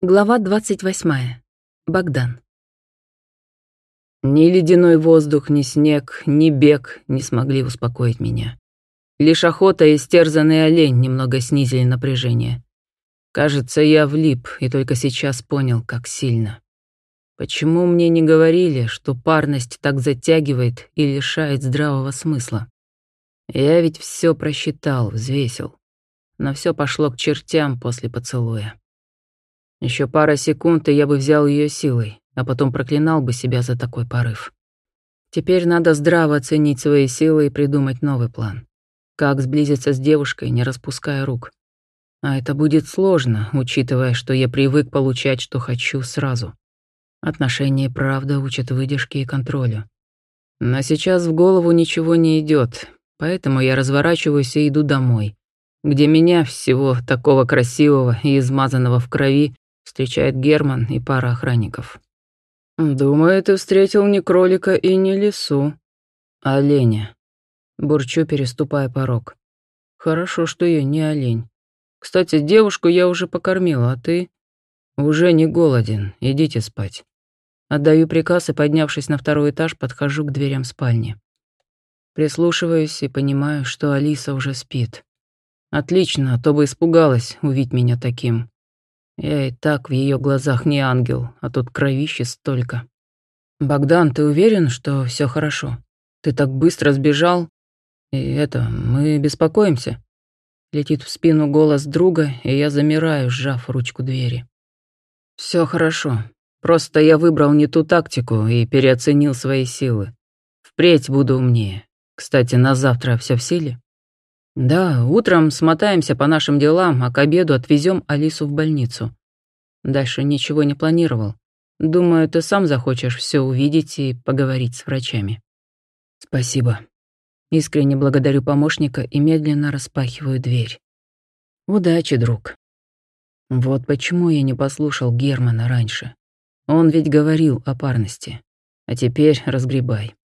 Глава 28. Богдан. Ни ледяной воздух, ни снег, ни бег не смогли успокоить меня. Лишь охота и стерзанный олень немного снизили напряжение. Кажется, я влип и только сейчас понял, как сильно. Почему мне не говорили, что парность так затягивает и лишает здравого смысла? Я ведь все просчитал, взвесил. Но все пошло к чертям после поцелуя. Еще пара секунд, и я бы взял ее силой, а потом проклинал бы себя за такой порыв. Теперь надо здраво оценить свои силы и придумать новый план. Как сблизиться с девушкой, не распуская рук. А это будет сложно, учитывая, что я привык получать, что хочу, сразу. Отношения, правда, учат выдержке и контролю. Но сейчас в голову ничего не идет, поэтому я разворачиваюсь и иду домой, где меня, всего такого красивого и измазанного в крови, Встречает Герман и пара охранников. «Думаю, ты встретил не кролика и не лису, а оленя». Бурчу, переступая порог. «Хорошо, что я не олень. Кстати, девушку я уже покормила, а ты...» «Уже не голоден, идите спать». Отдаю приказ и, поднявшись на второй этаж, подхожу к дверям спальни. Прислушиваюсь и понимаю, что Алиса уже спит. Отлично, а то бы испугалась увидеть меня таким. Я и так в ее глазах не ангел, а тут кровище столько. «Богдан, ты уверен, что все хорошо? Ты так быстро сбежал? И это, мы беспокоимся?» Летит в спину голос друга, и я замираю, сжав ручку двери. Все хорошо. Просто я выбрал не ту тактику и переоценил свои силы. Впредь буду умнее. Кстати, на завтра все в силе?» «Да, утром смотаемся по нашим делам, а к обеду отвезем Алису в больницу. Дальше ничего не планировал. Думаю, ты сам захочешь все увидеть и поговорить с врачами». «Спасибо». Искренне благодарю помощника и медленно распахиваю дверь. «Удачи, друг». Вот почему я не послушал Германа раньше. Он ведь говорил о парности. А теперь разгребай.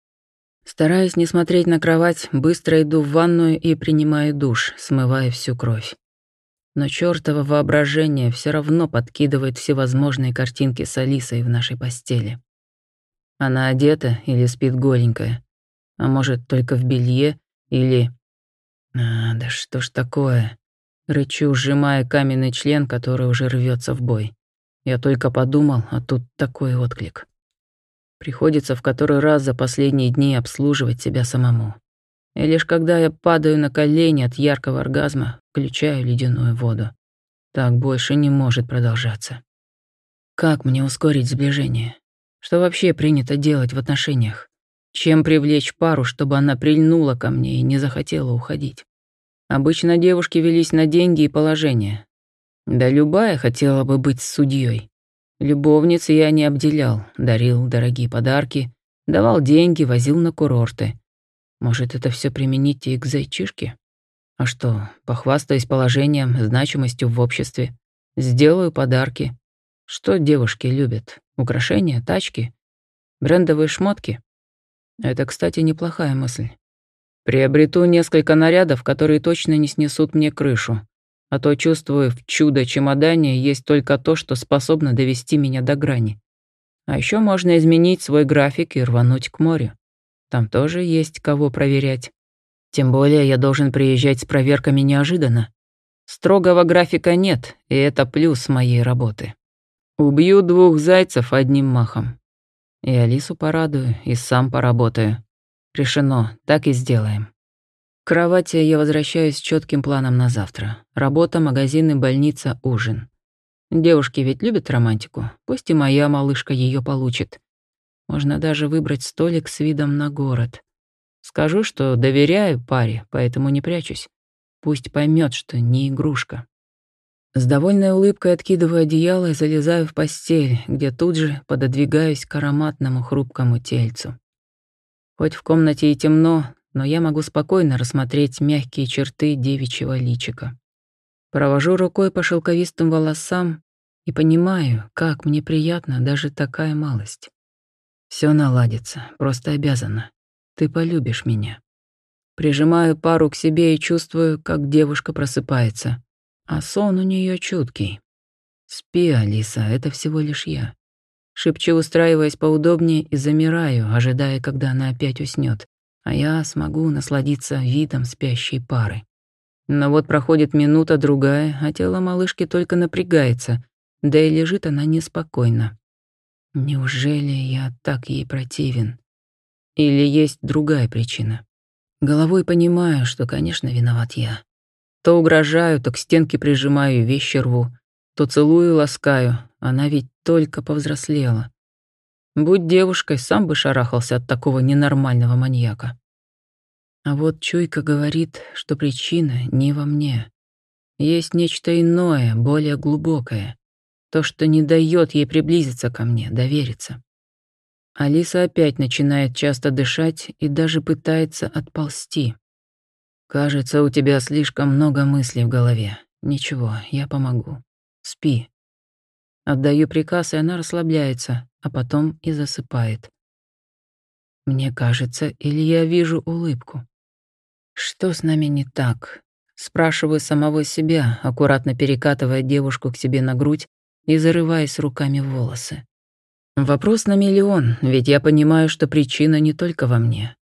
Стараясь не смотреть на кровать, быстро иду в ванную и принимаю душ, смывая всю кровь. Но чёртово воображение все равно подкидывает всевозможные картинки с Алисой в нашей постели. Она одета или спит голенькая, а может, только в белье или... А, да что ж такое? Рычу, сжимая каменный член, который уже рвется в бой. Я только подумал, а тут такой отклик. Приходится в который раз за последние дни обслуживать себя самому. И лишь когда я падаю на колени от яркого оргазма, включаю ледяную воду. Так больше не может продолжаться. Как мне ускорить сближение? Что вообще принято делать в отношениях? Чем привлечь пару, чтобы она прильнула ко мне и не захотела уходить? Обычно девушки велись на деньги и положение. Да любая хотела бы быть судьей. Любовниц я не обделял, дарил дорогие подарки, давал деньги, возил на курорты. Может, это все применить и к зайчишке? А что, похвастаюсь положением, значимостью в обществе. Сделаю подарки. Что девушки любят? Украшения, тачки? Брендовые шмотки? Это, кстати, неплохая мысль. Приобрету несколько нарядов, которые точно не снесут мне крышу, а то чувствую, в чудо-чемодане есть только то, что способно довести меня до грани. А еще можно изменить свой график и рвануть к морю. Там тоже есть кого проверять. Тем более я должен приезжать с проверками неожиданно. Строгого графика нет, и это плюс моей работы. Убью двух зайцев одним махом. И Алису порадую, и сам поработаю. Решено, так и сделаем. К кровати я возвращаюсь с четким планом на завтра. Работа, магазины, больница, ужин. Девушки ведь любят романтику. Пусть и моя малышка ее получит. Можно даже выбрать столик с видом на город. Скажу, что доверяю паре, поэтому не прячусь. Пусть поймет, что не игрушка. С довольной улыбкой откидываю одеяло и залезаю в постель, где тут же пододвигаюсь к ароматному хрупкому тельцу. Хоть в комнате и темно, но я могу спокойно рассмотреть мягкие черты девичьего личика. Провожу рукой по шелковистым волосам и понимаю, как мне приятна даже такая малость. Все наладится, просто обязана. Ты полюбишь меня. Прижимаю пару к себе и чувствую, как девушка просыпается, а сон у нее чуткий. Спи, Алиса, это всего лишь я. Шепчу, устраиваясь поудобнее и замираю, ожидая, когда она опять уснет, а я смогу насладиться видом спящей пары. Но вот проходит минута-другая, а тело малышки только напрягается, да и лежит она неспокойно. Неужели я так ей противен? Или есть другая причина? Головой понимаю, что, конечно, виноват я. То угрожаю, то к стенке прижимаю, вещи рву, то целую ласкаю, она ведь только повзрослела. Будь девушкой, сам бы шарахался от такого ненормального маньяка. А вот чуйка говорит, что причина не во мне. Есть нечто иное, более глубокое. То, что не дает ей приблизиться ко мне, довериться. Алиса опять начинает часто дышать и даже пытается отползти. «Кажется, у тебя слишком много мыслей в голове. Ничего, я помогу. Спи». Отдаю приказ, и она расслабляется, а потом и засыпает. Мне кажется, или я вижу улыбку. Что с нами не так? Спрашиваю самого себя, аккуратно перекатывая девушку к себе на грудь и зарываясь руками в волосы. Вопрос на миллион, ведь я понимаю, что причина не только во мне.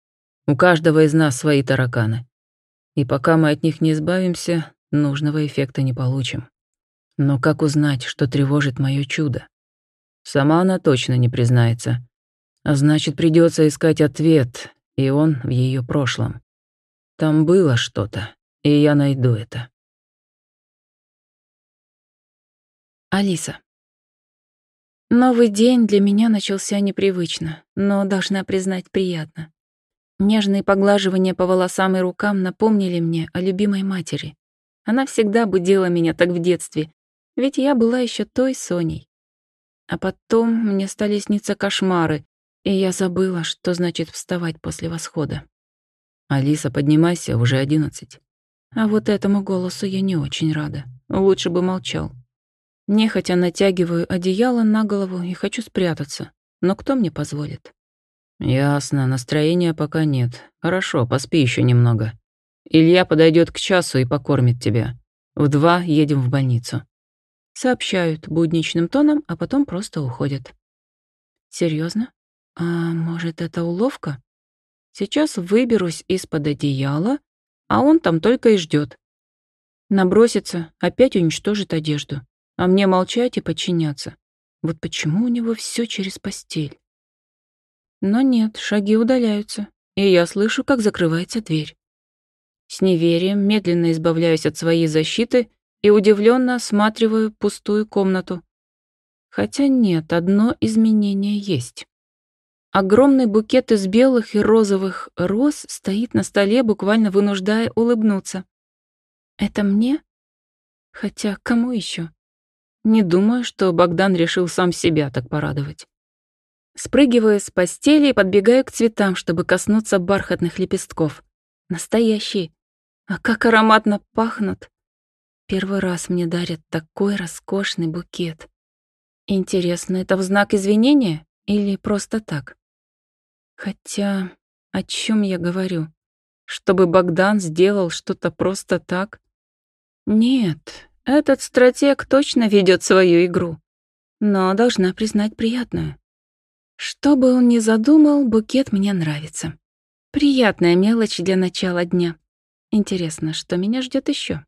У каждого из нас свои тараканы. И пока мы от них не избавимся, нужного эффекта не получим. Но как узнать, что тревожит мое чудо? Сама она точно не признается. А значит, придется искать ответ, и он в ее прошлом. Там было что-то, и я найду это. Алиса. Новый день для меня начался непривычно, но, должна признать, приятно. Нежные поглаживания по волосам и рукам напомнили мне о любимой матери. Она всегда будила меня так в детстве, ведь я была еще той Соней. А потом мне стали сниться кошмары, и я забыла, что значит вставать после восхода. «Алиса, поднимайся, уже одиннадцать». А вот этому голосу я не очень рада. Лучше бы молчал. Нехотя натягиваю одеяло на голову и хочу спрятаться. Но кто мне позволит? Ясно, настроения пока нет. Хорошо, поспи еще немного. Илья подойдет к часу и покормит тебя. В два едем в больницу. Сообщают будничным тоном, а потом просто уходят. Серьезно? А может, это уловка? Сейчас выберусь из-под одеяла, а он там только и ждет. Набросится, опять уничтожит одежду. А мне молчать и подчиняться. Вот почему у него все через постель? Но нет, шаги удаляются, и я слышу, как закрывается дверь. С неверием медленно избавляюсь от своей защиты и удивленно осматриваю пустую комнату. Хотя нет, одно изменение есть. Огромный букет из белых и розовых роз стоит на столе, буквально вынуждая улыбнуться. Это мне? Хотя кому еще? Не думаю, что Богдан решил сам себя так порадовать. Спрыгиваю с постели и подбегаю к цветам, чтобы коснуться бархатных лепестков. Настоящие. А как ароматно пахнут. Первый раз мне дарят такой роскошный букет. Интересно, это в знак извинения или просто так? Хотя, о чем я говорю? Чтобы Богдан сделал что-то просто так? Нет, этот стратег точно ведет свою игру. Но должна признать приятную. Что бы он ни задумал, букет мне нравится. Приятная мелочь для начала дня. Интересно, что меня ждет еще?